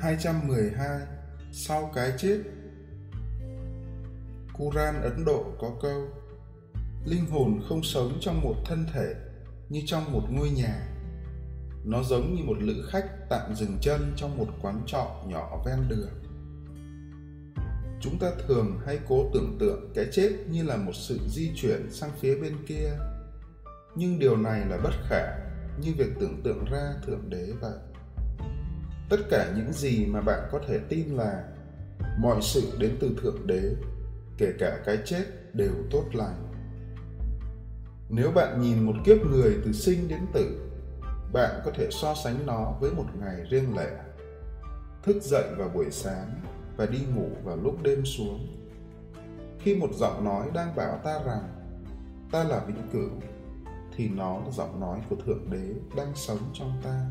212 Sau cái chết Quran Ấn Độ có câu, Linh hồn không sống trong một thân thể như trong một ngôi nhà. Nó giống như một lữ khách tạm dừng chân trong một quán trọ nhỏ ven đường. Chúng ta thường hay cố tưởng tượng cái chết như là một sự di chuyển sang phía bên kia. Nhưng điều này là bất khả như việc tưởng tượng ra Thượng Đế vậy. Tất cả những gì mà bạn có thể tin là mọi sự đến từ Thượng Đế, kể cả cái chết đều tốt lành. Nếu bạn nhìn một kiếp người từ sinh đến tử, bạn có thể so sánh nó với một ngày riêng lẻ. Thức dậy vào buổi sáng và đi ngủ vào lúc đêm xuống. Khi một giọng nói đang bảo ta rằng ta là vĩnh cửu, thì nó là giọng nói của Thượng Đế đang sống trong ta.